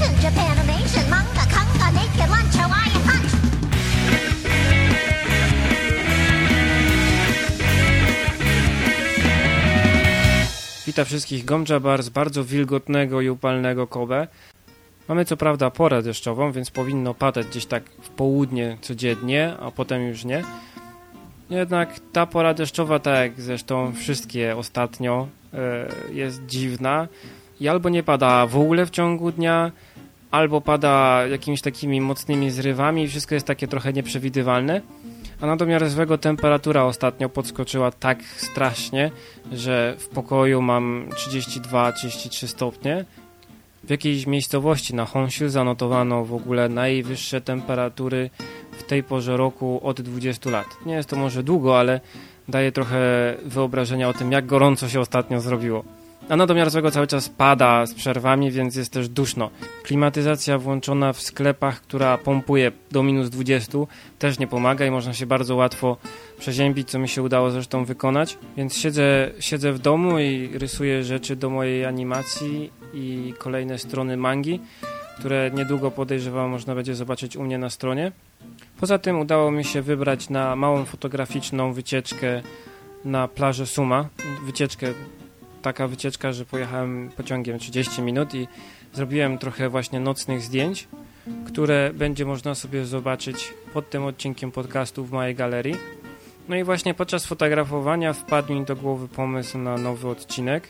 animation, Japanimation, manga, kanga, naked lunch, Hawaiian punch. Witam wszystkich Gomja Bar z bardzo wilgotnego i upalnego Kobe. Mamy co prawda porę deszczową, więc powinno padać gdzieś tak w południe codziennie, a potem już nie. Jednak ta pora deszczowa, tak jak zresztą wszystkie ostatnio, e, jest dziwna i albo nie pada w ogóle w ciągu dnia, albo pada jakimiś takimi mocnymi zrywami i wszystko jest takie trochę nieprzewidywalne. A na domiar złego temperatura ostatnio podskoczyła tak strasznie, że w pokoju mam 32-33 stopnie. W jakiejś miejscowości na Honshu zanotowano w ogóle najwyższe temperatury w tej porze roku od 20 lat. Nie jest to może długo, ale daje trochę wyobrażenia o tym, jak gorąco się ostatnio zrobiło. A na domiar złego cały czas pada z przerwami, więc jest też duszno. Klimatyzacja włączona w sklepach, która pompuje do minus 20, też nie pomaga i można się bardzo łatwo przeziębić, co mi się udało zresztą wykonać. Więc siedzę, siedzę w domu i rysuję rzeczy do mojej animacji i kolejne strony mangi, które niedługo podejrzewam można będzie zobaczyć u mnie na stronie. Poza tym udało mi się wybrać na małą fotograficzną wycieczkę na plażę Suma. Wycieczkę taka wycieczka, że pojechałem pociągiem 30 minut i zrobiłem trochę właśnie nocnych zdjęć, które będzie można sobie zobaczyć pod tym odcinkiem podcastu w mojej galerii. No i właśnie podczas fotografowania wpadł mi do głowy pomysł na nowy odcinek.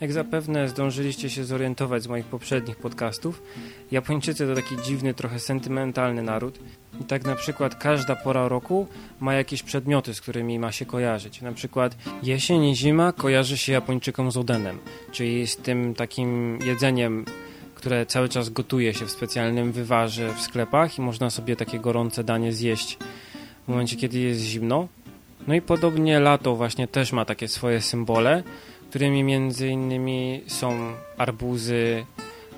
Jak zapewne zdążyliście się zorientować z moich poprzednich podcastów, Japończycy to taki dziwny, trochę sentymentalny naród. I tak na przykład każda pora roku ma jakieś przedmioty, z którymi ma się kojarzyć. Na przykład jesień i zima kojarzy się Japończykom z odenem, czyli z tym takim jedzeniem, które cały czas gotuje się w specjalnym wywarze w sklepach i można sobie takie gorące danie zjeść w momencie, kiedy jest zimno. No i podobnie lato właśnie też ma takie swoje symbole, którymi między innymi są arbuzy,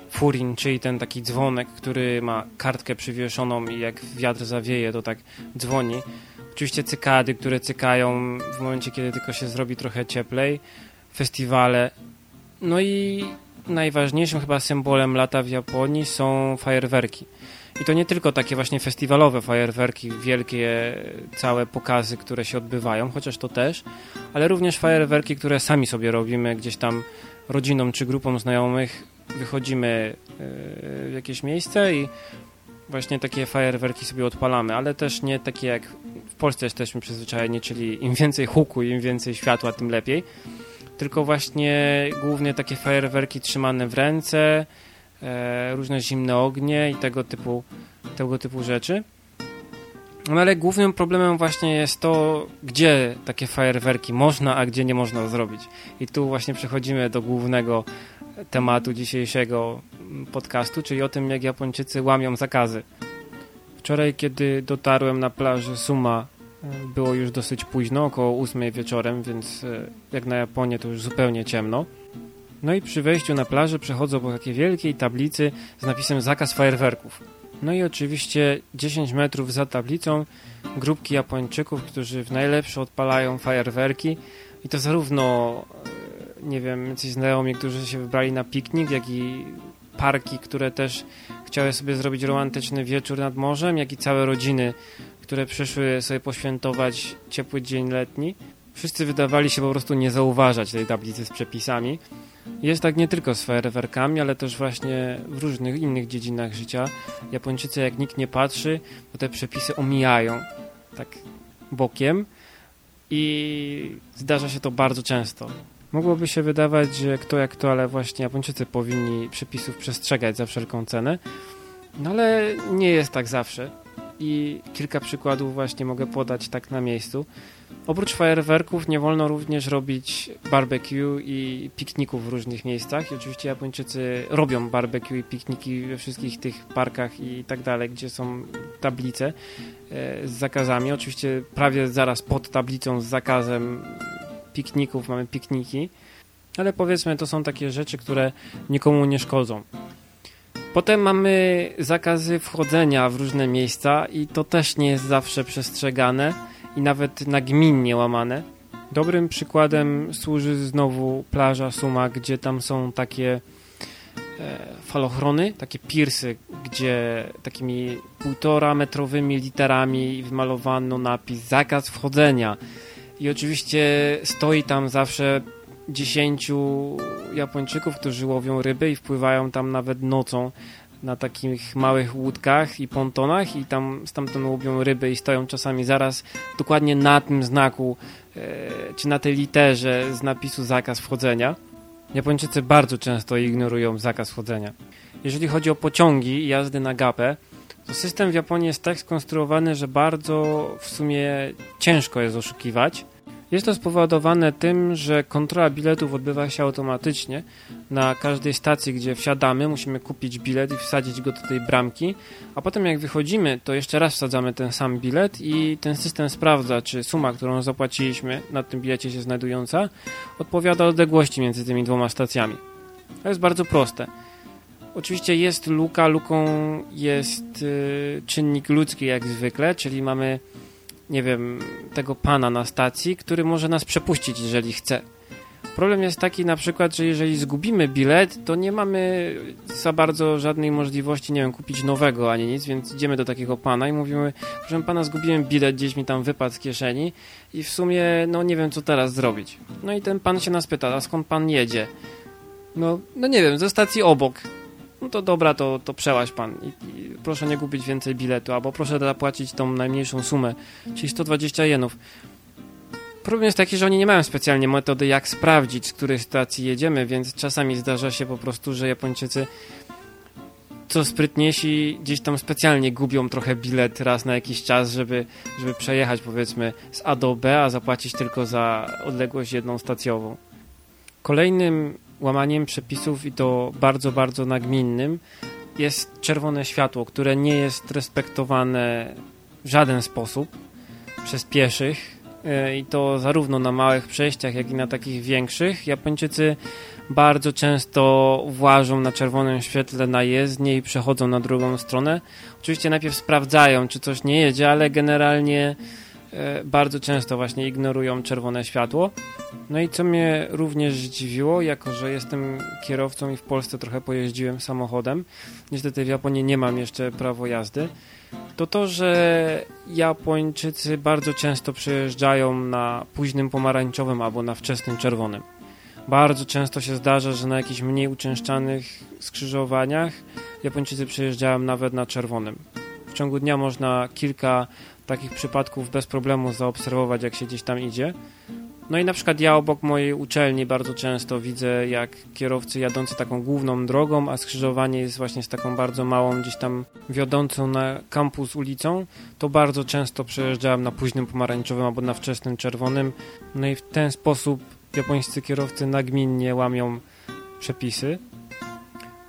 furin, czyli ten taki dzwonek, który ma kartkę przywieszoną i jak wiatr zawieje, to tak dzwoni. Oczywiście cykady, które cykają w momencie, kiedy tylko się zrobi trochę cieplej. Festiwale. No i najważniejszym chyba symbolem lata w Japonii są fajerwerki. I to nie tylko takie właśnie festiwalowe fajerwerki, wielkie, całe pokazy, które się odbywają, chociaż to też, ale również fajerwerki, które sami sobie robimy gdzieś tam rodziną czy grupą znajomych. Wychodzimy e, w jakieś miejsce i właśnie takie fajerwerki sobie odpalamy, ale też nie takie jak w Polsce jesteśmy przyzwyczajeni, czyli im więcej huku, im więcej światła, tym lepiej. Tylko właśnie głównie takie fajerwerki trzymane w ręce, różne zimne ognie i tego typu, tego typu rzeczy. No ale głównym problemem właśnie jest to, gdzie takie fajerwerki można, a gdzie nie można zrobić. I tu właśnie przechodzimy do głównego tematu dzisiejszego podcastu, czyli o tym, jak Japończycy łamią zakazy. Wczoraj, kiedy dotarłem na plażę Suma, było już dosyć późno, około 8 wieczorem, więc e, jak na Japonię to już zupełnie ciemno. No i przy wejściu na plażę przechodzę po takiej wielkiej tablicy z napisem zakaz fajerwerków. No i oczywiście 10 metrów za tablicą grupki Japończyków, którzy w najlepsze odpalają fajerwerki i to zarówno, e, nie wiem, jacyś znajomi, którzy się wybrali na piknik, jak i parki, które też chciały sobie zrobić romantyczny wieczór nad morzem, jak i całe rodziny, które przyszły sobie poświętować ciepły dzień letni. Wszyscy wydawali się po prostu nie zauważać tej tablicy z przepisami. Jest tak nie tylko z fajerwerkami, ale też właśnie w różnych innych dziedzinach życia. Japończycy jak nikt nie patrzy, to te przepisy omijają tak bokiem i zdarza się to bardzo często. Mogłoby się wydawać, że kto jak to, ale właśnie Japończycy powinni przepisów przestrzegać za wszelką cenę. No ale nie jest tak zawsze. I kilka przykładów właśnie mogę podać tak na miejscu. Oprócz fajerwerków nie wolno również robić barbecue i pikników w różnych miejscach. I oczywiście Japończycy robią barbecue i pikniki we wszystkich tych parkach i tak dalej, gdzie są tablice e, z zakazami. Oczywiście prawie zaraz pod tablicą z zakazem pikników mamy pikniki. Ale powiedzmy, to są takie rzeczy, które nikomu nie szkodzą. Potem mamy zakazy wchodzenia w różne miejsca i to też nie jest zawsze przestrzegane i nawet nagminnie łamane. Dobrym przykładem służy znowu plaża Suma, gdzie tam są takie e, falochrony, takie pirsy, gdzie takimi półtora metrowymi literami wymalowano napis zakaz wchodzenia. I oczywiście stoi tam zawsze dziesięciu Japończyków, którzy łowią ryby i wpływają tam nawet nocą na takich małych łódkach i pontonach i tam stamtąd łowią ryby i stoją czasami zaraz dokładnie na tym znaku e, czy na tej literze z napisu zakaz wchodzenia. Japończycy bardzo często ignorują zakaz wchodzenia. Jeżeli chodzi o pociągi i jazdy na gapę, to system w Japonii jest tak skonstruowany, że bardzo w sumie ciężko jest oszukiwać. Jest to spowodowane tym, że kontrola biletów odbywa się automatycznie. Na każdej stacji, gdzie wsiadamy, musimy kupić bilet i wsadzić go do tej bramki, a potem jak wychodzimy, to jeszcze raz wsadzamy ten sam bilet i ten system sprawdza, czy suma, którą zapłaciliśmy na tym bilecie się znajdująca, odpowiada odległości między tymi dwoma stacjami. To jest bardzo proste. Oczywiście jest luka, luką jest yy, czynnik ludzki jak zwykle, czyli mamy nie wiem, tego pana na stacji, który może nas przepuścić, jeżeli chce. Problem jest taki na przykład, że jeżeli zgubimy bilet, to nie mamy za bardzo żadnej możliwości, nie wiem, kupić nowego ani nic, więc idziemy do takiego pana i mówimy, proszę pana, zgubiłem bilet, gdzieś mi tam wypadł z kieszeni i w sumie, no nie wiem, co teraz zrobić. No i ten pan się nas pyta, a skąd pan jedzie? No, no nie wiem, ze stacji obok no to dobra, to, to przełaź pan I, i proszę nie kupić więcej biletu, albo proszę zapłacić tą najmniejszą sumę, czyli 120 jenów. Problem jest taki, że oni nie mają specjalnie metody, jak sprawdzić, z której stacji jedziemy, więc czasami zdarza się po prostu, że Japończycy co sprytniejsi gdzieś tam specjalnie gubią trochę bilet raz na jakiś czas, żeby, żeby przejechać powiedzmy z A do B, a zapłacić tylko za odległość jedną stacjową. Kolejnym łamaniem przepisów i to bardzo, bardzo nagminnym jest czerwone światło, które nie jest respektowane w żaden sposób przez pieszych e, i to zarówno na małych przejściach, jak i na takich większych. Japończycy bardzo często włażą na czerwonym świetle na jezdnię i przechodzą na drugą stronę. Oczywiście najpierw sprawdzają, czy coś nie jedzie, ale generalnie bardzo często właśnie ignorują czerwone światło. No i co mnie również zdziwiło, jako że jestem kierowcą i w Polsce trochę pojeździłem samochodem, niestety w Japonii nie mam jeszcze prawo jazdy, to to, że Japończycy bardzo często przyjeżdżają na późnym pomarańczowym albo na wczesnym czerwonym. Bardzo często się zdarza, że na jakichś mniej uczęszczanych skrzyżowaniach Japończycy przyjeżdżają nawet na czerwonym. W ciągu dnia można kilka takich przypadków bez problemu zaobserwować, jak się gdzieś tam idzie. No i na przykład ja obok mojej uczelni bardzo często widzę, jak kierowcy jadący taką główną drogą, a skrzyżowanie jest właśnie z taką bardzo małą, gdzieś tam wiodącą na kampus ulicą, to bardzo często przejeżdżałem na późnym pomarańczowym albo na wczesnym czerwonym. No i w ten sposób japońscy kierowcy nagminnie łamią przepisy.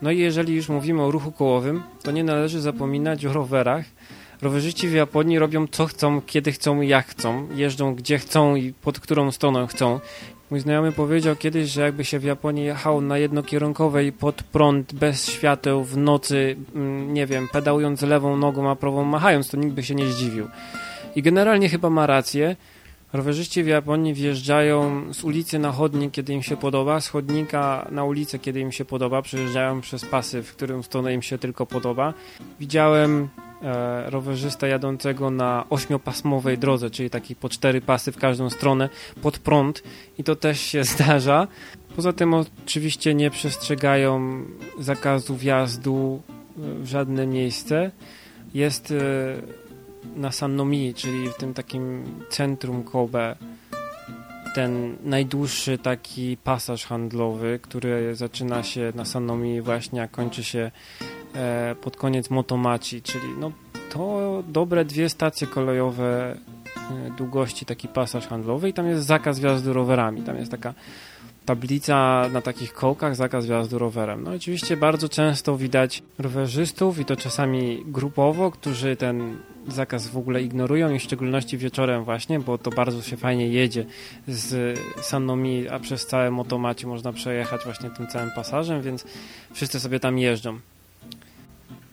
No i jeżeli już mówimy o ruchu kołowym, to nie należy zapominać o rowerach, rowerzyści w Japonii robią co chcą, kiedy chcą i jak chcą. Jeżdżą gdzie chcą i pod którą stroną chcą. Mój znajomy powiedział kiedyś, że jakby się w Japonii jechało na jednokierunkowej pod prąd, bez świateł, w nocy, mm, nie wiem, pedałując lewą nogą, a prawą machając, to nikt by się nie zdziwił. I generalnie chyba ma rację. Rowerzyści w Japonii wjeżdżają z ulicy na chodnik, kiedy im się podoba, z chodnika na ulicę, kiedy im się podoba, przejeżdżają przez pasy, w którym stronę im się tylko podoba. Widziałem e, rowerzystę jadącego na ośmiopasmowej drodze, czyli taki po cztery pasy w każdą stronę, pod prąd i to też się zdarza. Poza tym oczywiście nie przestrzegają zakazu wjazdu w żadne miejsce. Jest e, na Sannomi, czyli w tym takim centrum Kobe, ten najdłuższy taki pasaż handlowy, który zaczyna się na Sannomi właśnie, a kończy się e, pod koniec Motomachi, czyli no to dobre dwie stacje kolejowe e, długości taki pasaż handlowy i tam jest zakaz wjazdu rowerami. Tam jest taka tablica na takich kołkach, zakaz wjazdu rowerem. No oczywiście bardzo często widać rowerzystów i to czasami grupowo, którzy ten zakaz w ogóle ignorują i w szczególności wieczorem właśnie, bo to bardzo się fajnie jedzie z Sannomi, a przez całe Motomacie można przejechać właśnie tym całym pasażem, więc wszyscy sobie tam jeżdżą.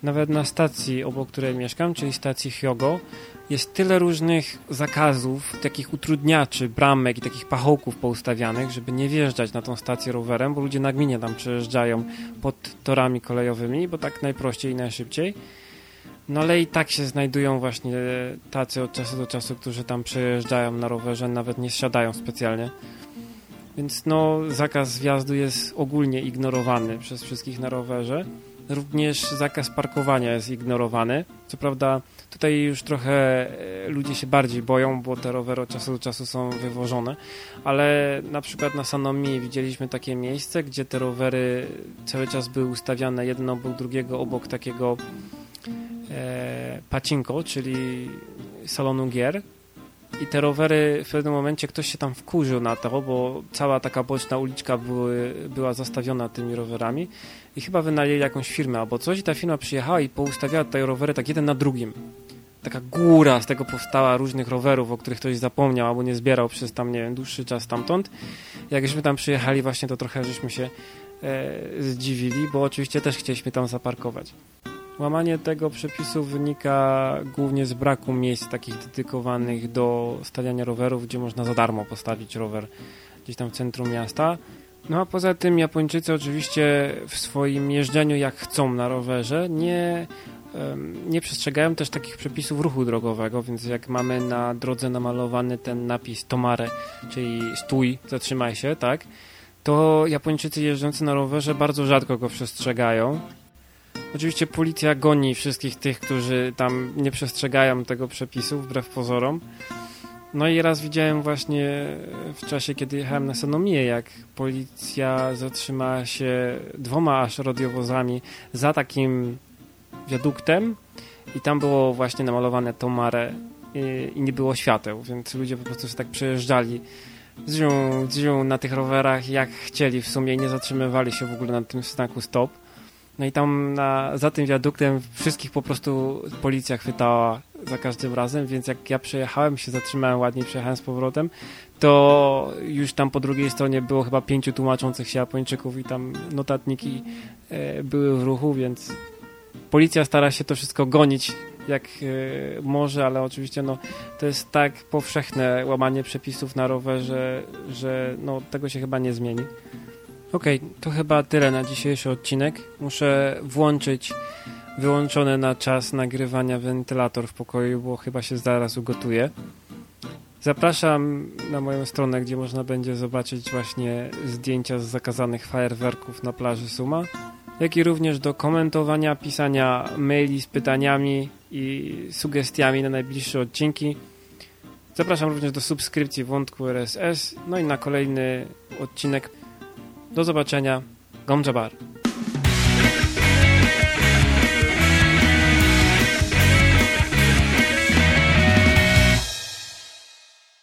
Nawet na stacji, obok której mieszkam, czyli stacji Hyogo, jest tyle różnych zakazów, takich utrudniaczy, bramek i takich pachołków poustawianych, żeby nie wjeżdżać na tą stację rowerem, bo ludzie nagminnie tam przejeżdżają pod torami kolejowymi, bo tak najprościej i najszybciej. No ale i tak się znajdują właśnie tacy od czasu do czasu, którzy tam przejeżdżają na rowerze, nawet nie siadają specjalnie. Więc no, zakaz wjazdu jest ogólnie ignorowany przez wszystkich na rowerze. Również zakaz parkowania jest ignorowany. Co prawda tutaj już trochę e, ludzie się bardziej boją, bo te rowery od czasu do czasu są wywożone, ale na przykład na Sanomii widzieliśmy takie miejsce, gdzie te rowery cały czas były ustawiane jedno obok drugiego, obok takiego e, pacinko, czyli salonu gier i te rowery w pewnym momencie ktoś się tam wkurzył na to, bo cała taka boczna uliczka były, była zastawiona tymi rowerami i chyba wynajęli jakąś firmę albo coś i ta firma przyjechała i poustawiała tutaj rowery tak jeden na drugim. Taka góra z tego powstała różnych rowerów, o których ktoś zapomniał albo nie zbierał przez tam, nie wiem, dłuższy czas stamtąd. Jak żeśmy tam przyjechali właśnie, to trochę żeśmy się e, zdziwili, bo oczywiście też chcieliśmy tam zaparkować. Łamanie tego przepisu wynika głównie z braku miejsc takich dedykowanych do stawiania rowerów, gdzie można za darmo postawić rower gdzieś tam w centrum miasta. No a poza tym Japończycy oczywiście w swoim jeżdżeniu jak chcą na rowerze nie, nie przestrzegają też takich przepisów ruchu drogowego, więc jak mamy na drodze namalowany ten napis tomare, czyli stój, zatrzymaj się, tak, to Japończycy jeżdżący na rowerze bardzo rzadko go przestrzegają Oczywiście policja goni wszystkich tych, którzy tam nie przestrzegają tego przepisu wbrew pozorom. No i raz widziałem właśnie w czasie, kiedy jechałem na Sanomię, jak policja zatrzymała się dwoma aż radiowozami za takim wiaduktem i tam było właśnie namalowane Tomare i, i nie było świateł, więc ludzie po prostu się tak przejeżdżali dzią, dzią na tych rowerach jak chcieli w sumie i nie zatrzymywali się w ogóle na tym znaku stop. No i tam na, za tym wiaduktem wszystkich po prostu policja chwytała za każdym razem, więc jak ja przejechałem, się zatrzymałem ładnie, przejechałem z powrotem, to już tam po drugiej stronie było chyba pięciu tłumaczących się Japończyków i tam notatniki e, były w ruchu, więc policja stara się to wszystko gonić jak e, może, ale oczywiście no, to jest tak powszechne łamanie przepisów na rowerze, że no, tego się chyba nie zmieni. Okej, okay, to chyba tyle na dzisiejszy odcinek. Muszę włączyć wyłączony na czas nagrywania wentylator w pokoju, bo chyba się zaraz ugotuje. Zapraszam na moją stronę, gdzie można będzie zobaczyć właśnie zdjęcia z zakazanych fajerwerków na plaży Suma, jak i również do komentowania, pisania maili z pytaniami i sugestiami na najbliższe odcinki. Zapraszam również do subskrypcji wątku RSS, no i na kolejny odcinek do zobaczenia. Gomjabar.